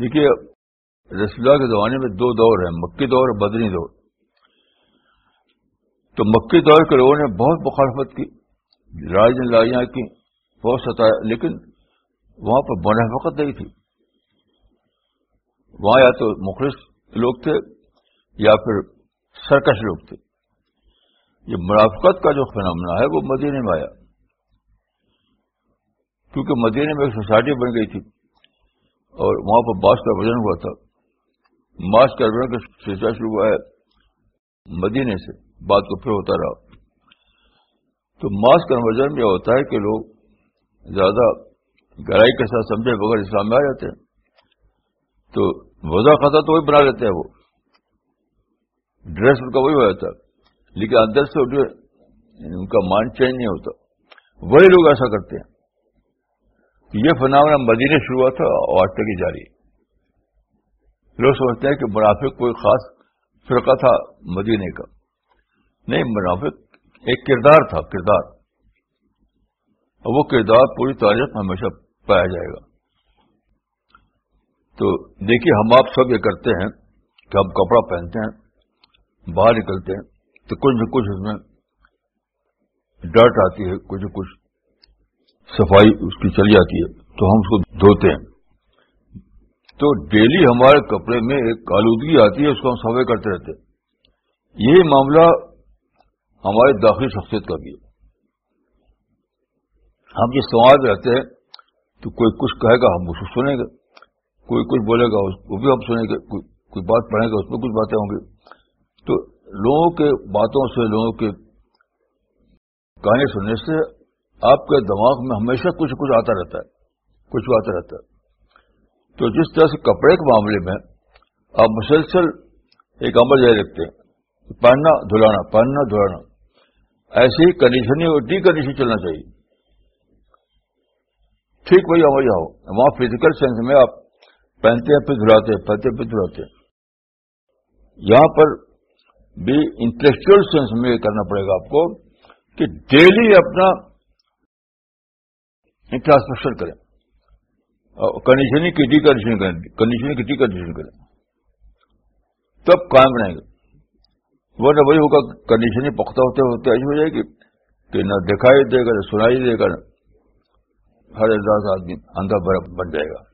دیکھیے، رسول کے زمانے میں دو دور ہیں، مکی دور اور بدنی دور۔ تو مکی دور کے لوگوں نے بہت مخالفت کی راج نے لائیاں کی، بہت ستایا، لیکن وہاں پر منافقت نہیں تھی۔ وہاں یا تو مخلص لوگ تھے، یا پھر سرکش لوگ تھے۔ یہ منافقت کا جو فنامنا ہے، وہ مدینے میں آیا۔ کیونکہ مدینے میں ایک سوسائٹی بن گئی تھی۔ اور وہاں پر باس کا وزن ہوا تھا۔ ماس کا کا سلسلہ شروع ہوا ہے مدینے سے۔ بات کو پھر ہوتا رہا۔ تو ماس کنورژن میں ہوتا ہے کہ لوگ زیادہ گہرائی کے ساتھ سمجھے بغیر اسلام میں آ جاتے ہیں۔ تو وضا خطا تو وہی بنا لیتے ہیں وہ۔ ڈریس ان کا وہی ہو جاتا ہے۔ لیکن اندر سے ان کا مائنڈ چینج نہیں ہوتا۔ وہی لوگ ایسا کرتے ہیں۔ یہ فنامنا مدینے شروع ہوا تھا اور آج تک ہی جاری۔ لوگ سمجھتے ہیں کہ منافق کوئی خاص فرقہ تھا مدینے کا۔ نہیں، منافق ایک کردار تھا، کردار۔ اور وہ کردار پوری تاریخ میں ہمیشہ پایا جائے گا۔ تو دیکھیے، ہم آپ سب یہ کرتے ہیں کہ ہم کپڑا پہنتے ہیں، باہر نکلتے ہیں، تو کچھ نہ کچھ اس میں ڈرٹ آتی ہے، کچھ نہ کچھ۔ صفائی اس کی چلی جاتی ہے، تو ہم اس کو دھوتے ہیں۔ تو ڈیلی ہمارے کپڑے میں ایک آلودگی آتی ہے، اس کو ہم صفائی کرتے رہتے ہیں۔ یہی معاملہ ہماری داخلی شخصیت کا بھی ہے۔ ہم جس سماج رہتے ہیں، تو کوئی کچھ کہے گا، ہم اس کو سنیں گے۔ کوئی کچھ بولے گا وہ بھی ہم سنیں گے۔ کوئی بات پڑھیں گے، اس میں کچھ باتیں ہوں گی۔ تو لوگوں کے باتوں سے، لوگوں کے کہانی سننے سے آپ کے دماغ میں ہمیشہ کچھ کچھ آتا رہتا ہے، کچھ آتا رہتا ہے۔ تو جس طرح سے کپڑے کے معاملے میں آپ مسلسل ایک عمل جاری رکھتے ہیں، پہننا، دھلانا پہننا، دھلانا۔ ایسی ہی اور ڈی کنڈیشن چلنا چاہیے۔ ٹھیک وہی وہی آؤ وہاں فزیکل سینس میں آپ پہنتے ہیں، پھر دھلاتے ہیں، پہنتے پھر دھلاتے ہیں۔ یہاں پر بھی انٹلیکچل سینس میں یہ کرنا پڑے گا آپ کو کہ ڈیلی اپنا انٹراسپیکشن کریں۔ کنڈیشننگ کی ڈی کنڈیشن کریں۔ کنڈیشننگ کی ڈی کنڈیشن کریں۔ تب قائم رہیں گے۔ وہ نہ وہی ہوگا کنڈیشننگ پختہ ہوتے ہوتے ایسی ہو جائے گی کہ نہ دکھائی دے گا، نہ سنائی دے گا ہر انداز آدمی اندھا بن جائے گا۔